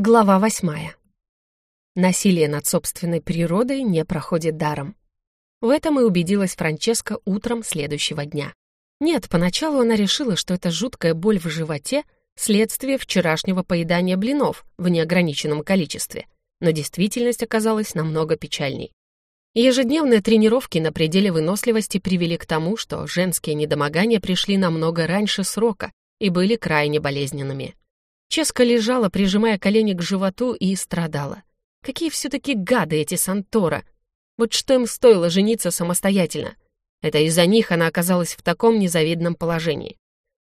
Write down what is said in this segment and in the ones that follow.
Глава восьмая. Насилие над собственной природой не проходит даром. В этом и убедилась Франческа утром следующего дня. Нет, поначалу она решила, что это жуткая боль в животе — следствие вчерашнего поедания блинов в неограниченном количестве, но действительность оказалась намного печальней. Ежедневные тренировки на пределе выносливости привели к тому, что женские недомогания пришли намного раньше срока и были крайне болезненными. Ческа лежала, прижимая колени к животу, и страдала. Какие все-таки гады эти Сантора! Вот что им стоило жениться самостоятельно. Это из-за них она оказалась в таком незавидном положении.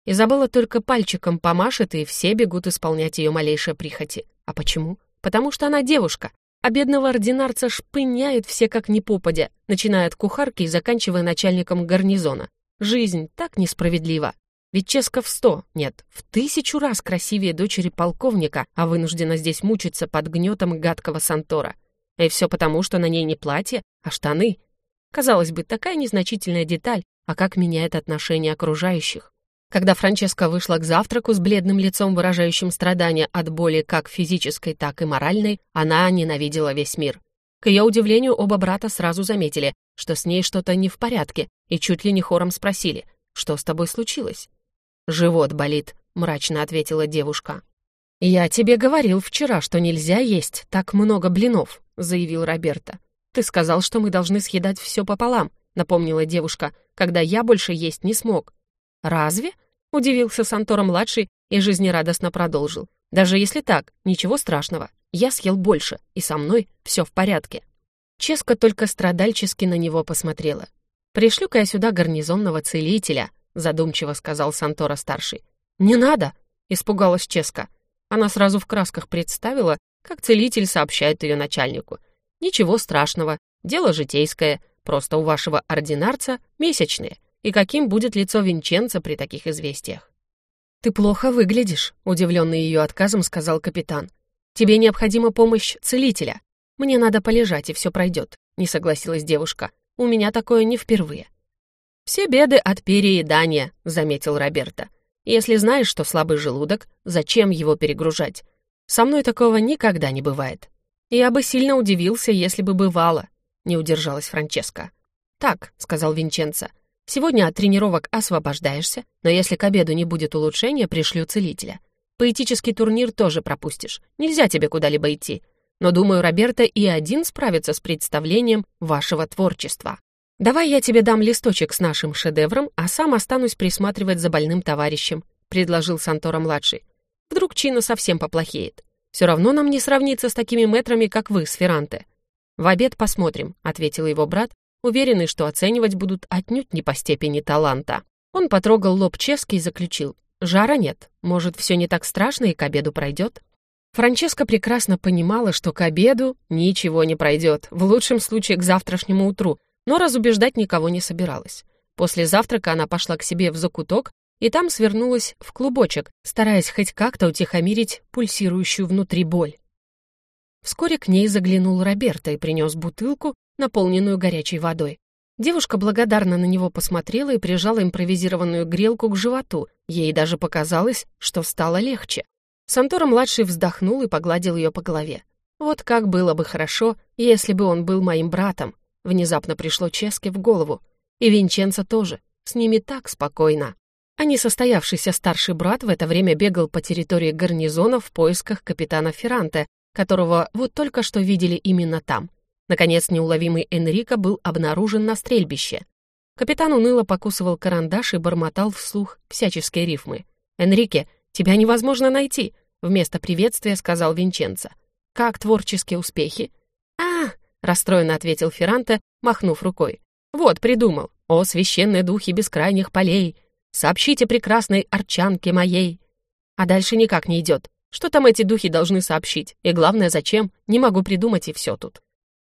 Изабелла только пальчиком помашет, и все бегут исполнять ее малейшие прихоти. А почему? Потому что она девушка, а бедного ординарца шпыняют все как ни попадя, начиная от кухарки и заканчивая начальником гарнизона. Жизнь так несправедлива. Ведь Ческа в сто, нет, в тысячу раз красивее дочери полковника, а вынуждена здесь мучиться под гнетом гадкого Сантора. И все потому, что на ней не платье, а штаны. Казалось бы, такая незначительная деталь, а как меняет отношение окружающих. Когда Франческа вышла к завтраку с бледным лицом, выражающим страдания от боли как физической, так и моральной, она ненавидела весь мир. К ее удивлению, оба брата сразу заметили, что с ней что-то не в порядке, и чуть ли не хором спросили, что с тобой случилось. «Живот болит», — мрачно ответила девушка. «Я тебе говорил вчера, что нельзя есть так много блинов», — заявил Роберто. «Ты сказал, что мы должны съедать все пополам», — напомнила девушка, «когда я больше есть не смог». «Разве?» — удивился Сантора-младший и жизнерадостно продолжил. «Даже если так, ничего страшного. Я съел больше, и со мной все в порядке». Ческа только страдальчески на него посмотрела. «Пришлю-ка я сюда гарнизонного целителя», задумчиво сказал Сантора-старший. «Не надо!» — испугалась Ческа. Она сразу в красках представила, как целитель сообщает ее начальнику. «Ничего страшного, дело житейское, просто у вашего ординарца месячные, и каким будет лицо Винченца при таких известиях?» «Ты плохо выглядишь», — удивленный ее отказом сказал капитан. «Тебе необходима помощь целителя. Мне надо полежать, и все пройдет», — не согласилась девушка. «У меня такое не впервые». «Все беды от переедания», — заметил Роберто. «Если знаешь, что слабый желудок, зачем его перегружать? Со мной такого никогда не бывает. Я бы сильно удивился, если бы бывало», — не удержалась Франческа. «Так», — сказал Винченцо, — «сегодня от тренировок освобождаешься, но если к обеду не будет улучшения, пришлю целителя. Поэтический турнир тоже пропустишь, нельзя тебе куда-либо идти. Но, думаю, Роберто и один справится с представлением вашего творчества». «Давай я тебе дам листочек с нашим шедевром, а сам останусь присматривать за больным товарищем», — предложил Сантора-младший. «Вдруг Чина совсем поплохеет. Все равно нам не сравниться с такими метрами, как вы, Сферанте». «В обед посмотрим», — ответил его брат, уверенный, что оценивать будут отнюдь не по степени таланта. Он потрогал лоб Чески и заключил. «Жара нет. Может, все не так страшно и к обеду пройдет?» Франческа прекрасно понимала, что к обеду ничего не пройдет, в лучшем случае к завтрашнему утру, но разубеждать никого не собиралась. После завтрака она пошла к себе в закуток и там свернулась в клубочек, стараясь хоть как-то утихомирить пульсирующую внутри боль. Вскоре к ней заглянул Роберто и принес бутылку, наполненную горячей водой. Девушка благодарно на него посмотрела и прижала импровизированную грелку к животу. Ей даже показалось, что стало легче. Сантора-младший вздохнул и погладил ее по голове. Вот как было бы хорошо, если бы он был моим братом. Внезапно пришло Ческе в голову. И Винченцо тоже. С ними так спокойно. А несостоявшийся старший брат в это время бегал по территории гарнизона в поисках капитана Ферранте, которого вот только что видели именно там. Наконец, неуловимый Энрико был обнаружен на стрельбище. Капитан уныло покусывал карандаш и бормотал вслух всяческие рифмы. «Энрике, тебя невозможно найти!» Вместо приветствия сказал Винченцо. «Как творческие успехи?» «А, — расстроенно ответил Ферранте, махнув рукой. «Вот, придумал. О, священные духи бескрайних полей! Сообщите прекрасной арчанке моей!» А дальше никак не идет. Что там эти духи должны сообщить? И главное, зачем? Не могу придумать, и все тут.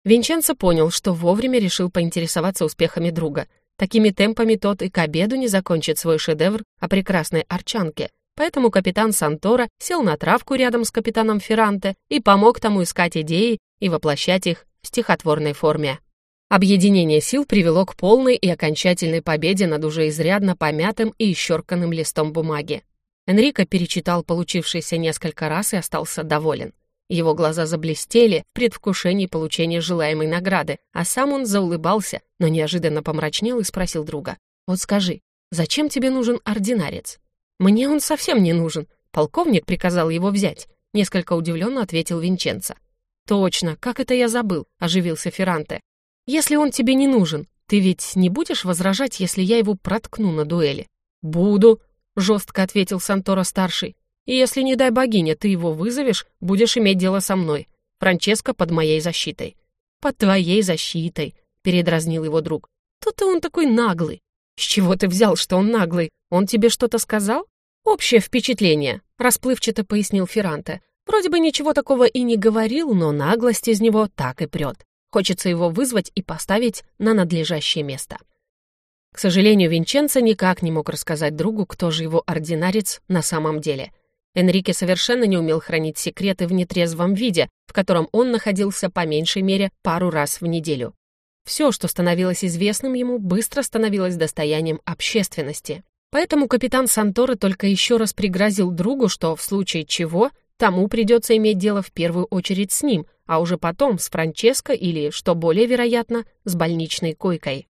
Винченцо понял, что вовремя решил поинтересоваться успехами друга. Такими темпами тот и к обеду не закончит свой шедевр о прекрасной арчанке. Поэтому капитан Сантора сел на травку рядом с капитаном Ферранте и помог тому искать идеи и воплощать их в стихотворной форме. Объединение сил привело к полной и окончательной победе над уже изрядно помятым и исчерканным листом бумаги. Энрико перечитал получившееся несколько раз и остался доволен. Его глаза заблестели в предвкушении получения желаемой награды, а сам он заулыбался, но неожиданно помрачнел и спросил друга. «Вот скажи, зачем тебе нужен ординарец?» «Мне он совсем не нужен. Полковник приказал его взять», — несколько удивленно ответил Винченцо. «Точно, как это я забыл», — оживился Ферранте. «Если он тебе не нужен, ты ведь не будешь возражать, если я его проткну на дуэли?» «Буду», — жестко ответил Сантора-старший. «И если, не дай богиня, ты его вызовешь, будешь иметь дело со мной. Франческо под моей защитой». «Под твоей защитой», — передразнил его друг. «То-то он такой наглый». «С чего ты взял, что он наглый? Он тебе что-то сказал?» «Общее впечатление», — расплывчато пояснил Ферранте. «Вроде бы ничего такого и не говорил, но наглость из него так и прет. Хочется его вызвать и поставить на надлежащее место». К сожалению, Винченцо никак не мог рассказать другу, кто же его ординарец на самом деле. Энрике совершенно не умел хранить секреты в нетрезвом виде, в котором он находился по меньшей мере пару раз в неделю. Все, что становилось известным ему, быстро становилось достоянием общественности. Поэтому капитан Санторы только еще раз пригрозил другу, что в случае чего тому придется иметь дело в первую очередь с ним, а уже потом с Франческо или, что более вероятно, с больничной койкой.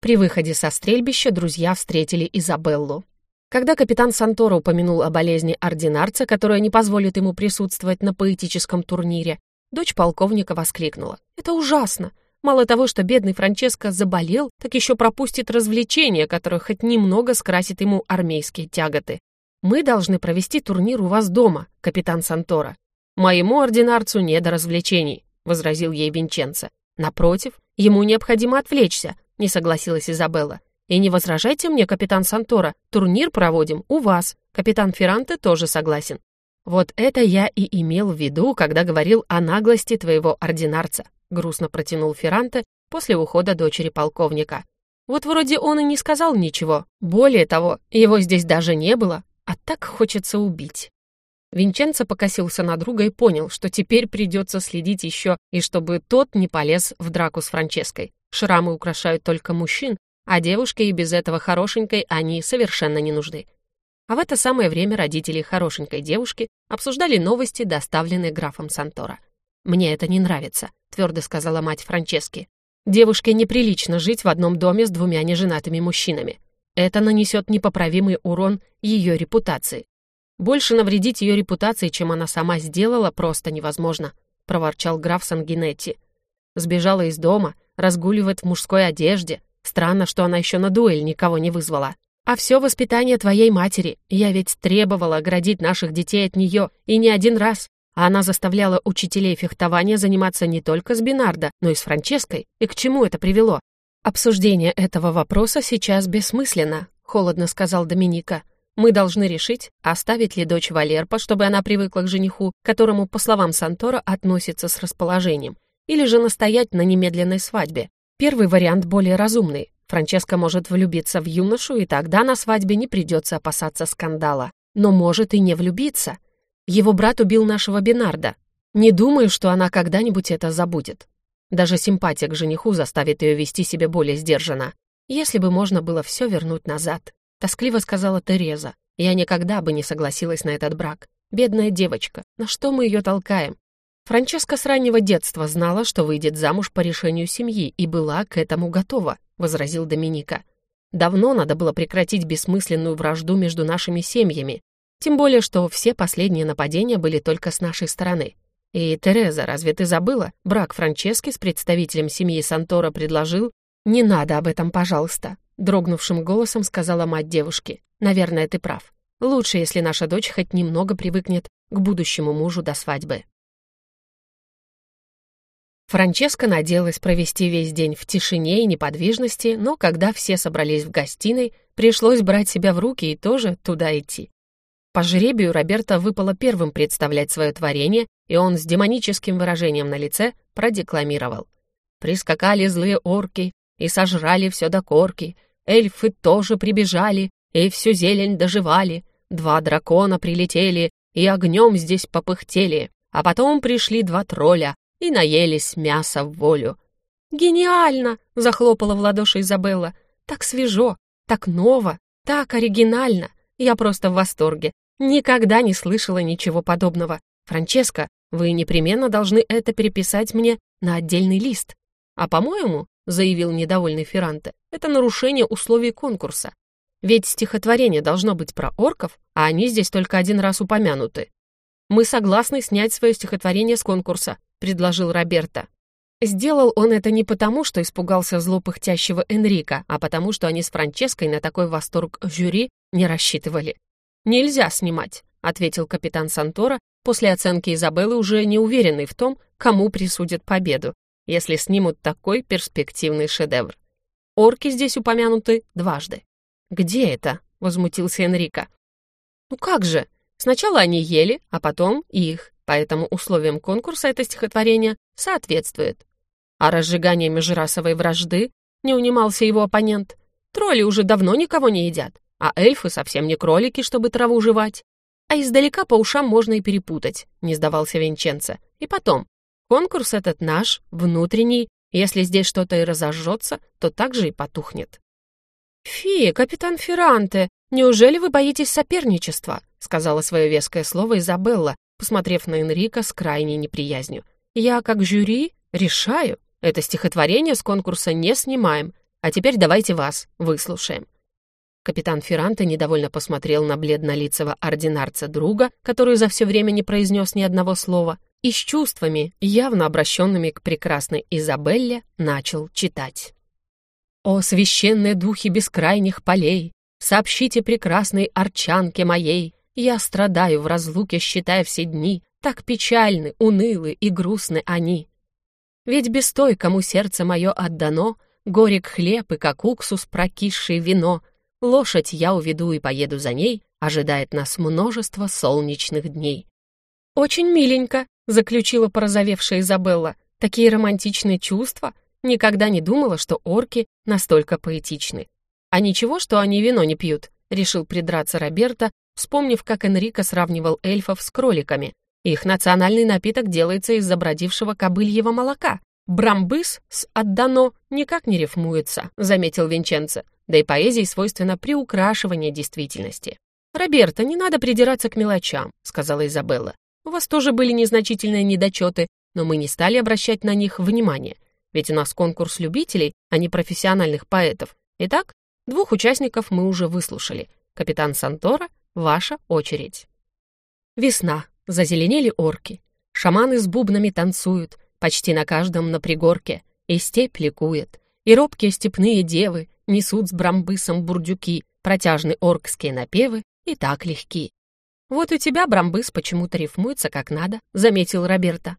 При выходе со стрельбища друзья встретили Изабеллу. Когда капитан Санторо упомянул о болезни ординарца, которая не позволит ему присутствовать на поэтическом турнире, дочь полковника воскликнула. «Это ужасно! Мало того, что бедный Франческо заболел, так еще пропустит развлечения, которое хоть немного скрасит ему армейские тяготы. Мы должны провести турнир у вас дома, капитан Санторо. Моему ординарцу не до развлечений», — возразил ей Винченцо. «Напротив, ему необходимо отвлечься, не согласилась Изабелла. «И не возражайте мне, капитан Сантора, турнир проводим у вас. Капитан Ферранте тоже согласен». «Вот это я и имел в виду, когда говорил о наглости твоего ординарца», грустно протянул Ферранте после ухода дочери полковника. «Вот вроде он и не сказал ничего. Более того, его здесь даже не было, а так хочется убить». Винченцо покосился на друга и понял, что теперь придется следить еще, и чтобы тот не полез в драку с Франческой. Шрамы украшают только мужчин, а девушке и без этого хорошенькой они совершенно не нужны. А в это самое время родители хорошенькой девушки обсуждали новости, доставленные графом Сантора. «Мне это не нравится», — твердо сказала мать Франчески. «Девушке неприлично жить в одном доме с двумя неженатыми мужчинами. Это нанесет непоправимый урон ее репутации. Больше навредить ее репутации, чем она сама сделала, просто невозможно», — проворчал граф Сангинетти. Сбежала из дома, разгуливает в мужской одежде. Странно, что она еще на дуэль никого не вызвала. А все воспитание твоей матери. Я ведь требовала оградить наших детей от нее, и не один раз. А она заставляла учителей фехтования заниматься не только с Бинардо, но и с Франческой. И к чему это привело? Обсуждение этого вопроса сейчас бессмысленно, холодно сказал Доминика. Мы должны решить, оставить ли дочь Валерпа, чтобы она привыкла к жениху, которому, по словам Сантора, относится с расположением, или же настоять на немедленной свадьбе. Первый вариант более разумный. Франческа может влюбиться в юношу, и тогда на свадьбе не придется опасаться скандала. Но может и не влюбиться. Его брат убил нашего Бинарда. Не думаю, что она когда-нибудь это забудет. Даже симпатия к жениху заставит ее вести себя более сдержанно. Если бы можно было все вернуть назад. Тоскливо сказала Тереза. Я никогда бы не согласилась на этот брак. Бедная девочка, на что мы ее толкаем? Франческа с раннего детства знала, что выйдет замуж по решению семьи и была к этому готова, возразил Доминика. Давно надо было прекратить бессмысленную вражду между нашими семьями, тем более, что все последние нападения были только с нашей стороны. И, Тереза, разве ты забыла? Брак Франчески с представителем семьи Сантора предложил... «Не надо об этом, пожалуйста», — дрогнувшим голосом сказала мать девушки. «Наверное, ты прав. Лучше, если наша дочь хоть немного привыкнет к будущему мужу до свадьбы». Франческа надеялась провести весь день в тишине и неподвижности, но когда все собрались в гостиной, пришлось брать себя в руки и тоже туда идти. По жребию Роберто выпало первым представлять свое творение, и он с демоническим выражением на лице продекламировал. «Прискакали злые орки и сожрали все до корки, эльфы тоже прибежали и всю зелень доживали, два дракона прилетели и огнем здесь попыхтели, а потом пришли два тролля, и наелись мяса в волю. «Гениально!» — захлопала в ладоши Изабелла. «Так свежо, так ново, так оригинально. Я просто в восторге. Никогда не слышала ничего подобного. Франческо, вы непременно должны это переписать мне на отдельный лист. А по-моему, заявил недовольный Ферранте, это нарушение условий конкурса. Ведь стихотворение должно быть про орков, а они здесь только один раз упомянуты. Мы согласны снять свое стихотворение с конкурса, предложил Роберто. Сделал он это не потому, что испугался злопыхтящего Энрика, а потому, что они с Франческой на такой восторг жюри не рассчитывали. «Нельзя снимать», — ответил капитан Сантора, после оценки Изабеллы уже не уверенный в том, кому присудят победу, если снимут такой перспективный шедевр. Орки здесь упомянуты дважды. «Где это?» — возмутился Энрика. «Ну как же? Сначала они ели, а потом их, поэтому условиям конкурса это стихотворение соответствует. А разжигание межрасовой вражды не унимался его оппонент. Тролли уже давно никого не едят, а эльфы совсем не кролики, чтобы траву жевать. А издалека по ушам можно и перепутать, не сдавался Винченцо. И потом, конкурс этот наш, внутренний, если здесь что-то и разожжется, то так же и потухнет. «Фи, капитан Ферранте, неужели вы боитесь соперничества?» сказала свое веское слово Изабелла, посмотрев на Энрика с крайней неприязнью. «Я, как жюри, решаю. Это стихотворение с конкурса не снимаем. А теперь давайте вас выслушаем». Капитан Ферранте недовольно посмотрел на бледнолицего ординарца друга, который за все время не произнес ни одного слова, и с чувствами, явно обращенными к прекрасной Изабелле, начал читать. «О, священные духи бескрайних полей, сообщите прекрасной арчанке моей, я страдаю в разлуке, считая все дни, так печальны, унылы и грустны они. Ведь без той, кому сердце мое отдано, горек хлеб и как уксус прокисшее вино, лошадь я уведу и поеду за ней, ожидает нас множество солнечных дней. «Очень миленько», — заключила порозовевшая Изабелла. «Такие романтичные чувства. Никогда не думала, что орки настолько поэтичны. А ничего, что они вино не пьют», — решил придраться Роберта, вспомнив, как Энрико сравнивал эльфов с кроликами. Их национальный напиток делается из забродившего кобыльего молока. Брамбыс с «отдано» никак не рифмуется, заметил Винченцо. Да и поэзии свойственно приукрашивание действительности. «Роберто, не надо придираться к мелочам», — сказала Изабелла. «У вас тоже были незначительные недочеты, но мы не стали обращать на них внимание. Ведь у нас конкурс любителей, а не профессиональных поэтов. Итак, двух участников мы уже выслушали. Капитан Сантора, ваша очередь». Весна. Зазеленели орки. Шаманы с бубнами танцуют, почти на каждом на пригорке, и степь ликует. И робкие степные девы несут с брамбысом бурдюки, протяжные оркские напевы и так легки. «Вот у тебя брамбыс почему-то рифмуется как надо», — заметил Роберта.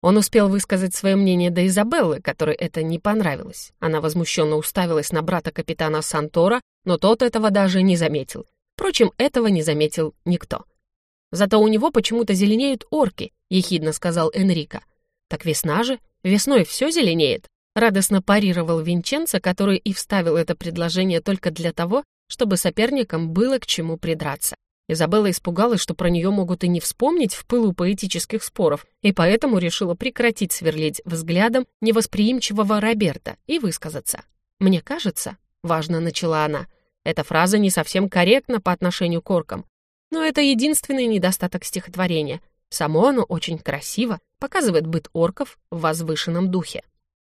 Он успел высказать свое мнение до Изабеллы, которой это не понравилось. Она возмущенно уставилась на брата капитана Сантора, но тот этого даже не заметил. Впрочем, этого не заметил никто. Зато у него почему-то зеленеют орки», — ехидно сказал Энрико. «Так весна же, весной все зеленеет», — радостно парировал Винченцо, который и вставил это предложение только для того, чтобы соперникам было к чему придраться. Изабелла испугалась, что про нее могут и не вспомнить в пылу поэтических споров, и поэтому решила прекратить сверлить взглядом невосприимчивого Роберта и высказаться. «Мне кажется», — важно начала она, — «эта фраза не совсем корректна по отношению к оркам. Но это единственный недостаток стихотворения. Само оно очень красиво, показывает быт орков в возвышенном духе.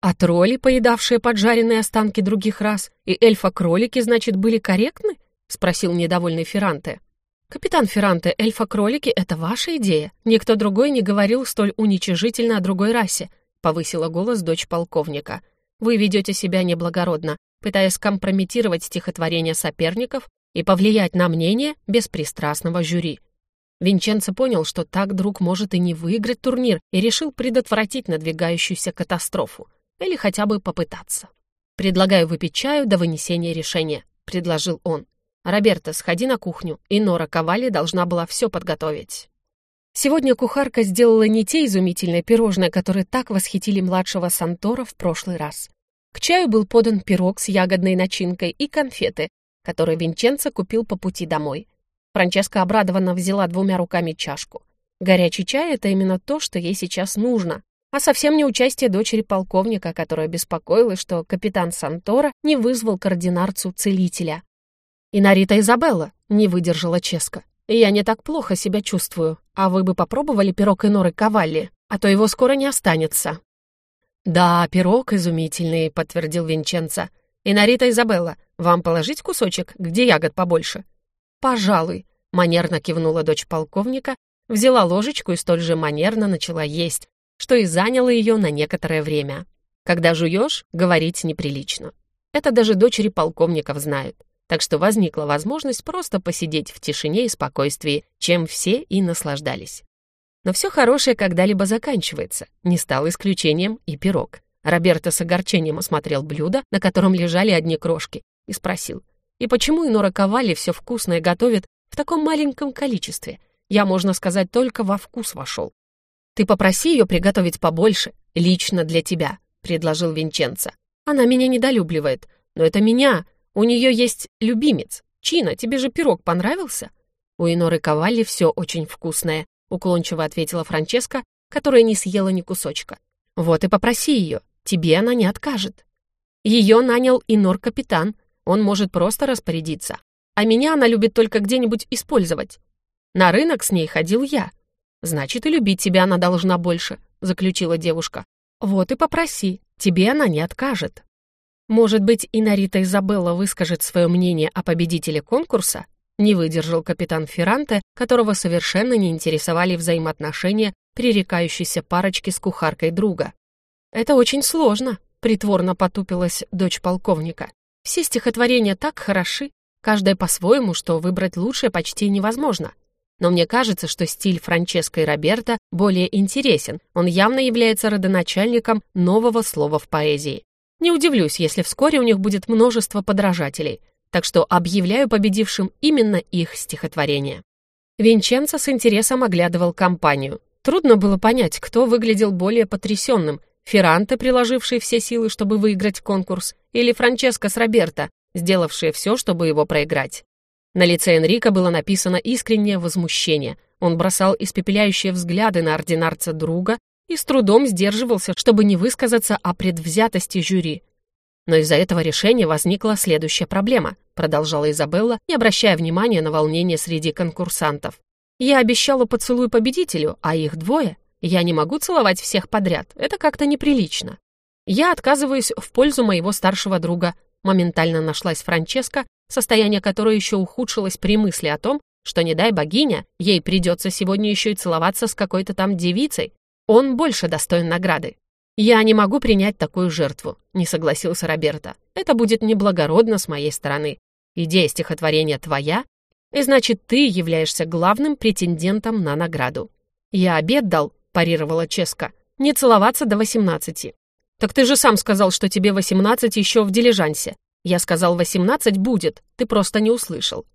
А тролли, поедавшие поджаренные останки других рас, и эльфа-кролики, значит, были корректны? Спросил недовольный Ферранте. «Капитан Ферранте, эльфа-кролики — это ваша идея. Никто другой не говорил столь уничижительно о другой расе», — повысила голос дочь полковника. «Вы ведете себя неблагородно, пытаясь компрометировать стихотворение соперников и повлиять на мнение беспристрастного жюри. Винченцо понял, что так друг может и не выиграть турнир, и решил предотвратить надвигающуюся катастрофу, или хотя бы попытаться. «Предлагаю выпить чаю до вынесения решения», — предложил он. «Роберто, сходи на кухню, и Нора Ковали должна была все подготовить». Сегодня кухарка сделала не те изумительные пирожные, которые так восхитили младшего Сантора в прошлый раз. К чаю был подан пирог с ягодной начинкой и конфеты, который Винченцо купил по пути домой. Франческа обрадованно взяла двумя руками чашку. Горячий чай — это именно то, что ей сейчас нужно, а совсем не участие дочери полковника, которая беспокоилась, что капитан Сантора не вызвал координарцу целителя. «И Нарита Изабелла», — не выдержала Ческа. «Я не так плохо себя чувствую, а вы бы попробовали пирог и норы Кавалли, а то его скоро не останется». «Да, пирог изумительный», — подтвердил Винченцо. «И Нарита Изабелла, вам положить кусочек, где ягод побольше?» «Пожалуй», — манерно кивнула дочь полковника, взяла ложечку и столь же манерно начала есть, что и заняло ее на некоторое время. Когда жуешь, говорить неприлично. Это даже дочери полковников знают. Так что возникла возможность просто посидеть в тишине и спокойствии, чем все и наслаждались. Но все хорошее когда-либо заканчивается. Не стал исключением и пирог. Роберто с огорчением осмотрел блюдо, на котором лежали одни крошки, и спросил, «И почему Инора Ковали все вкусное готовит в таком маленьком количестве? Я, можно сказать, только во вкус вошел». «Ты попроси ее приготовить побольше, лично для тебя», — предложил Винченцо. «Она меня недолюбливает, но это меня. У нее есть любимец. Чина, тебе же пирог понравился?» У Иноры Ковали все очень вкусное, — уклончиво ответила Франческа, которая не съела ни кусочка. «Вот и попроси ее, тебе она не откажет». Ее нанял инор-капитан, он может просто распорядиться. А меня она любит только где-нибудь использовать. На рынок с ней ходил я. Значит, и любить тебя она должна больше, заключила девушка. Вот и попроси, тебе она не откажет. Может быть, и Нарита Изабелла выскажет свое мнение о победителе конкурса? Не выдержал капитан Ферранте, которого совершенно не интересовали взаимоотношения пререкающейся парочки с кухаркой друга. «Это очень сложно», — притворно потупилась дочь полковника. «Все стихотворения так хороши, каждое по-своему, что выбрать лучшее почти невозможно. Но мне кажется, что стиль Франческо и Роберта более интересен, он явно является родоначальником нового слова в поэзии. Не удивлюсь, если вскоре у них будет множество подражателей, так что объявляю победившим именно их стихотворение. Винченцо с интересом оглядывал компанию. Трудно было понять, кто выглядел более потрясенным, Ферранте, приложивший все силы, чтобы выиграть конкурс, или Франческо с Роберто, сделавшие все, чтобы его проиграть. На лице Энрика было написано искреннее возмущение. Он бросал испепеляющие взгляды на ординарца друга и с трудом сдерживался, чтобы не высказаться о предвзятости жюри, но из-за этого решения возникла следующая проблема, продолжала Изабелла, не обращая внимания на волнение среди конкурсантов. Я обещала поцелуй победителю, а их двое. Я не могу целовать всех подряд, это как-то неприлично. Я отказываюсь в пользу моего старшего друга. Моментально нашлась Франческа, состояние которой еще ухудшилось при мысли о том, что, не дай богиня, ей придется сегодня еще и целоваться с какой-то там девицей. Он больше достоин награды. «Я не могу принять такую жертву», — не согласился Роберто. «Это будет неблагородно с моей стороны. Идея стихотворения твоя, и значит, ты являешься главным претендентом на награду». «Я обед дал», — парировала Ческа, — «не целоваться до восемнадцати». «Так ты же сам сказал, что тебе восемнадцать еще в дилижансе». «Я сказал, восемнадцать будет, ты просто не услышал».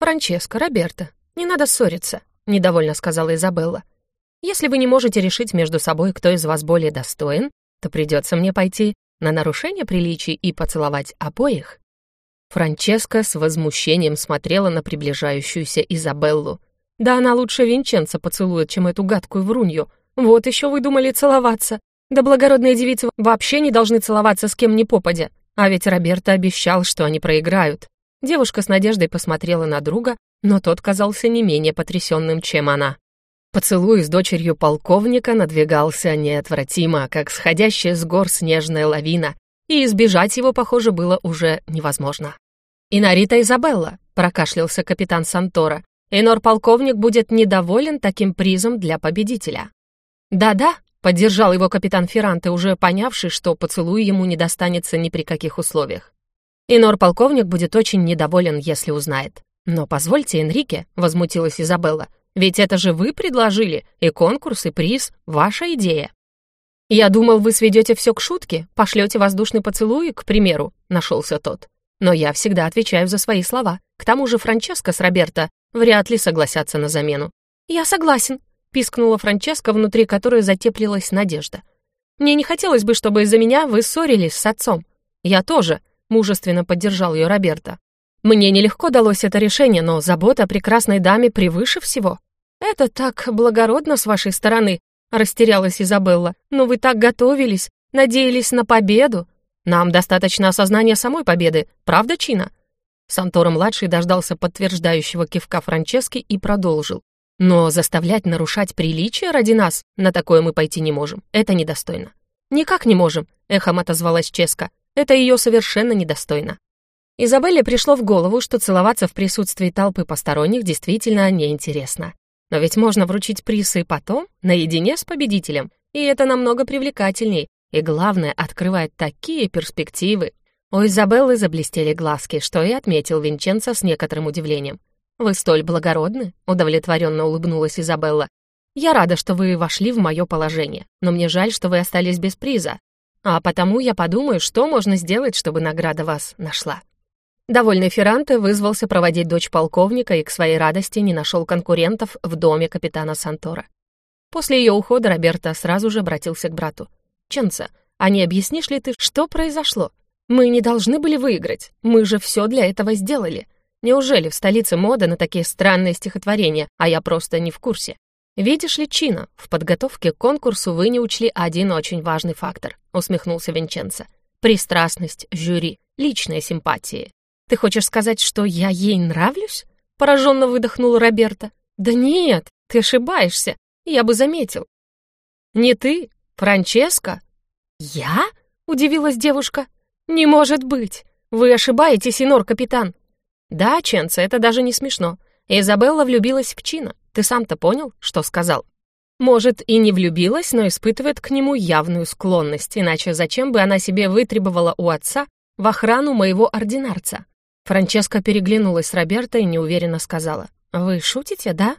«Франческо, Роберто, не надо ссориться», — недовольно сказала Изабелла. Если вы не можете решить между собой, кто из вас более достоин, то придется мне пойти на нарушение приличий и поцеловать обоих». Франческа с возмущением смотрела на приближающуюся Изабеллу. «Да она лучше Винченца поцелует, чем эту гадкую врунью. Вот еще вы думали целоваться. Да благородные девицы вообще не должны целоваться с кем ни попадя. А ведь Роберто обещал, что они проиграют». Девушка с надеждой посмотрела на друга, но тот казался не менее потрясенным, чем она. Поцелуй с дочерью полковника надвигался неотвратимо, как сходящая с гор снежная лавина, и избежать его, похоже, было уже невозможно. «Инарита Изабелла», — прокашлялся капитан Сантора, «Энор-полковник будет недоволен таким призом для победителя». «Да-да», — поддержал его капитан Ферранте, уже понявший, что поцелуй ему не достанется ни при каких условиях. «Инор-полковник будет очень недоволен, если узнает». «Но позвольте, Энрике», — возмутилась Изабелла, ведь это же вы предложили, и конкурс, и приз — ваша идея. «Я думал, вы сведете все к шутке, пошлете воздушный поцелуй, к примеру», — нашелся тот. «Но я всегда отвечаю за свои слова. К тому же Франческо с Роберто вряд ли согласятся на замену». «Я согласен», — пискнула Франческа, внутри которой затеплилась надежда. «Мне не хотелось бы, чтобы из-за меня вы ссорились с отцом». «Я тоже», — мужественно поддержал ее Роберто. «Мне нелегко далось это решение, но забота о прекрасной даме превыше всего». «Это так благородно с вашей стороны», — растерялась Изабелла. «Но вы так готовились, надеялись на победу. Нам достаточно осознания самой победы, правда, Чина?» Санторо-младший дождался подтверждающего кивка Франчески и продолжил. «Но заставлять нарушать приличие ради нас, на такое мы пойти не можем. Это недостойно». «Никак не можем», — эхом отозвалась Ческа. «Это ее совершенно недостойно». Изабелле пришло в голову, что целоваться в присутствии толпы посторонних действительно неинтересно. Но ведь можно вручить приз потом, наедине с победителем, и это намного привлекательней, и главное, открывает такие перспективы. У Изабеллы заблестели глазки, что и отметил Винченцо с некоторым удивлением. «Вы столь благородны», — удовлетворенно улыбнулась Изабелла. «Я рада, что вы вошли в мое положение, но мне жаль, что вы остались без приза. А потому я подумаю, что можно сделать, чтобы награда вас нашла». Довольный Ферранте вызвался проводить дочь полковника и к своей радости не нашел конкурентов в доме капитана Сантора. После ее ухода Роберто сразу же обратился к брату. «Ченца, а не объяснишь ли ты, что произошло? Мы не должны были выиграть, мы же все для этого сделали. Неужели в столице мода на такие странные стихотворения, а я просто не в курсе? Видишь ли, Чина, в подготовке к конкурсу вы не учли один очень важный фактор», усмехнулся Винченцо. «Пристрастность жюри, личные симпатии. Ты хочешь сказать, что я ей нравлюсь?» Пораженно выдохнул Роберто. «Да нет, ты ошибаешься, я бы заметил». «Не ты, Франческо?» «Я?» — удивилась девушка. «Не может быть! Вы ошибаетесь, Инор, капитан!» «Да, Ченца, это даже не смешно. Изабелла влюбилась в Чина. Ты сам-то понял, что сказал?» «Может, и не влюбилась, но испытывает к нему явную склонность, иначе зачем бы она себе вытребовала у отца в охрану моего ординарца?» Франческа переглянулась с Роберто и неуверенно сказала. «Вы шутите, да?»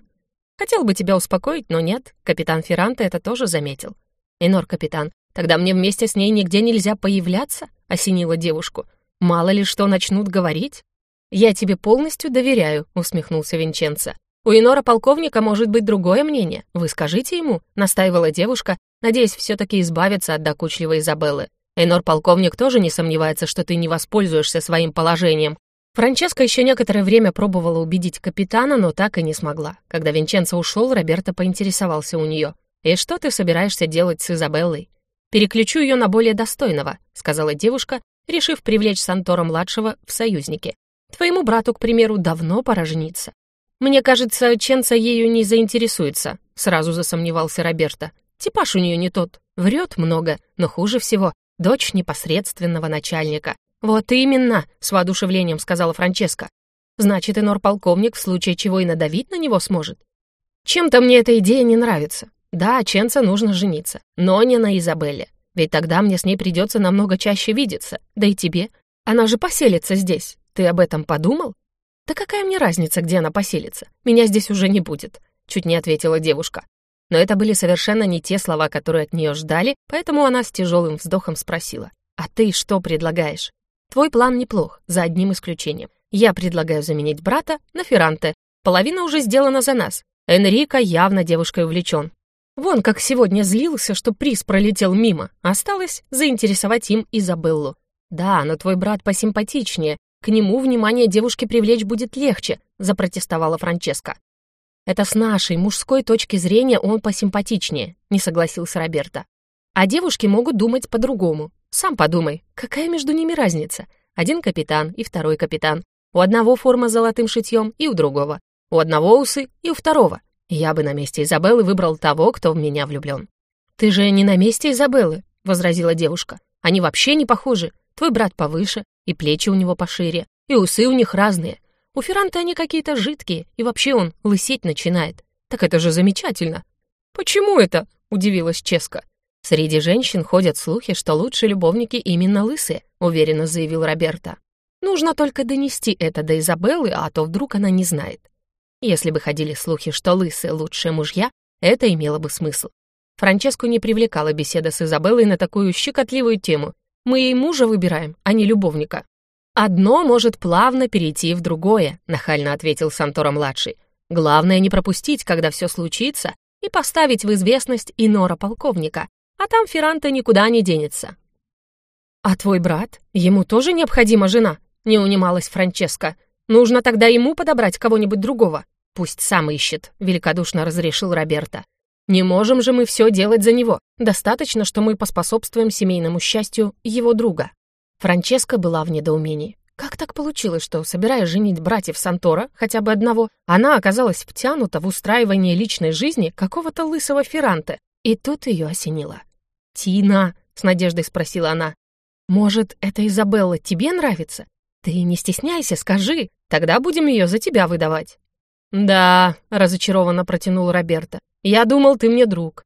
«Хотел бы тебя успокоить, но нет. Капитан Ферранте это тоже заметил». «Инор, капитан, тогда мне вместе с ней нигде нельзя появляться?» — осенила девушку. «Мало ли что начнут говорить?» «Я тебе полностью доверяю», — усмехнулся Винченцо. «У Инора полковника может быть другое мнение. Вы скажите ему», — настаивала девушка, надеясь все-таки избавиться от докучливой Изабеллы. Энор полковник тоже не сомневается, что ты не воспользуешься своим положением. Франческа еще некоторое время пробовала убедить капитана, но так и не смогла. Когда Винченцо ушел, Роберто поинтересовался у нее. «И что ты собираешься делать с Изабеллой?» «Переключу ее на более достойного», — сказала девушка, решив привлечь Сантора-младшего в союзники. «Твоему брату, к примеру, давно пора жениться». «Мне кажется, Ченца ею не заинтересуется», — сразу засомневался Роберто. «Типаж у нее не тот. Врет много, но хуже всего — дочь непосредственного начальника. «Вот именно», — с воодушевлением сказала Франческа. «Значит, инор-полковник в случае чего и надавить на него сможет». «Чем-то мне эта идея не нравится. Да, Ченца нужно жениться, но не на Изабелле. Ведь тогда мне с ней придется намного чаще видеться. Да и тебе. Она же поселится здесь. Ты об этом подумал?» «Да какая мне разница, где она поселится? Меня здесь уже не будет», — чуть не ответила девушка. Но это были совершенно не те слова, которые от нее ждали, поэтому она с тяжелым вздохом спросила. «А ты что предлагаешь?» Твой план неплох, за одним исключением. Я предлагаю заменить брата на Ферранте. Половина уже сделана за нас. Энрико явно девушкой увлечен. Вон как сегодня злился, что приз пролетел мимо. Осталось заинтересовать им Изабеллу. Да, но твой брат посимпатичнее. К нему внимание девушки привлечь будет легче, запротестовала Франческа. Это с нашей мужской точки зрения он посимпатичнее, не согласился Роберто. А девушки могут думать по-другому. Сам подумай, какая между ними разница? Один капитан и второй капитан. У одного форма с золотым шитьем и у другого. У одного усы и у второго. Я бы на месте Изабеллы выбрал того, кто в меня влюблен. «Ты же не на месте Изабеллы», — возразила девушка. «Они вообще не похожи. Твой брат повыше, и плечи у него пошире, и усы у них разные. У Ферранта они какие-то жидкие, и вообще он лысеть начинает. Так это же замечательно». «Почему это?» — удивилась Ческа. «Среди женщин ходят слухи, что лучшие любовники именно лысые», — уверенно заявил Роберто. «Нужно только донести это до Изабеллы, а то вдруг она не знает. Если бы ходили слухи, что лысые — лучшие мужья, это имело бы смысл. Франческу не привлекала беседа с Изабеллой на такую щекотливую тему. Мы ей мужа выбираем, а не любовника. «Одно может плавно перейти в другое», — нахально ответил Сантора-младший. «Главное не пропустить, когда все случится, и поставить в известность инора полковника, а там Ферранта никуда не денется. «А твой брат? Ему тоже необходима жена?» — не унималась Франческа. «Нужно тогда ему подобрать кого-нибудь другого. Пусть сам ищет», — великодушно разрешил Роберто. «Не можем же мы все делать за него. Достаточно, что мы поспособствуем семейному счастью его друга». Франческа была в недоумении. Как так получилось, что, собираясь женить братьев Сантора, хотя бы одного, она оказалась втянута в устраивание личной жизни какого-то лысого Ферранте? И тут ее осенило. «Тина», — с надеждой спросила она, — «может, эта Изабелла тебе нравится? Ты не стесняйся, скажи, тогда будем ее за тебя выдавать». «Да», — разочарованно протянул Роберта, — «я думал, ты мне друг».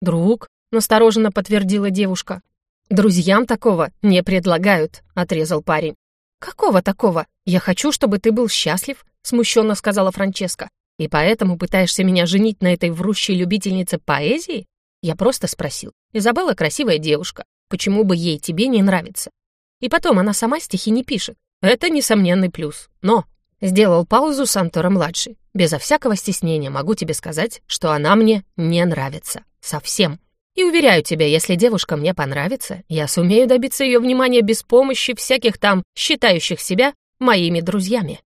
«Друг?» — настороженно подтвердила девушка. «Друзьям такого не предлагают», — отрезал парень. «Какого такого? Я хочу, чтобы ты был счастлив», — смущенно сказала Франческа. «И поэтому пытаешься меня женить на этой врущей любительнице поэзии?» Я просто спросил. «Изабелла красивая девушка. Почему бы ей тебе не нравиться?» И потом, она сама стихи не пишет. Это несомненный плюс. Но Сделал паузу Сантора-младший. Безо всякого стеснения могу тебе сказать, что она мне не нравится. Совсем. И уверяю тебя, если девушка мне понравится, я сумею добиться ее внимания без помощи всяких там, считающих себя моими друзьями.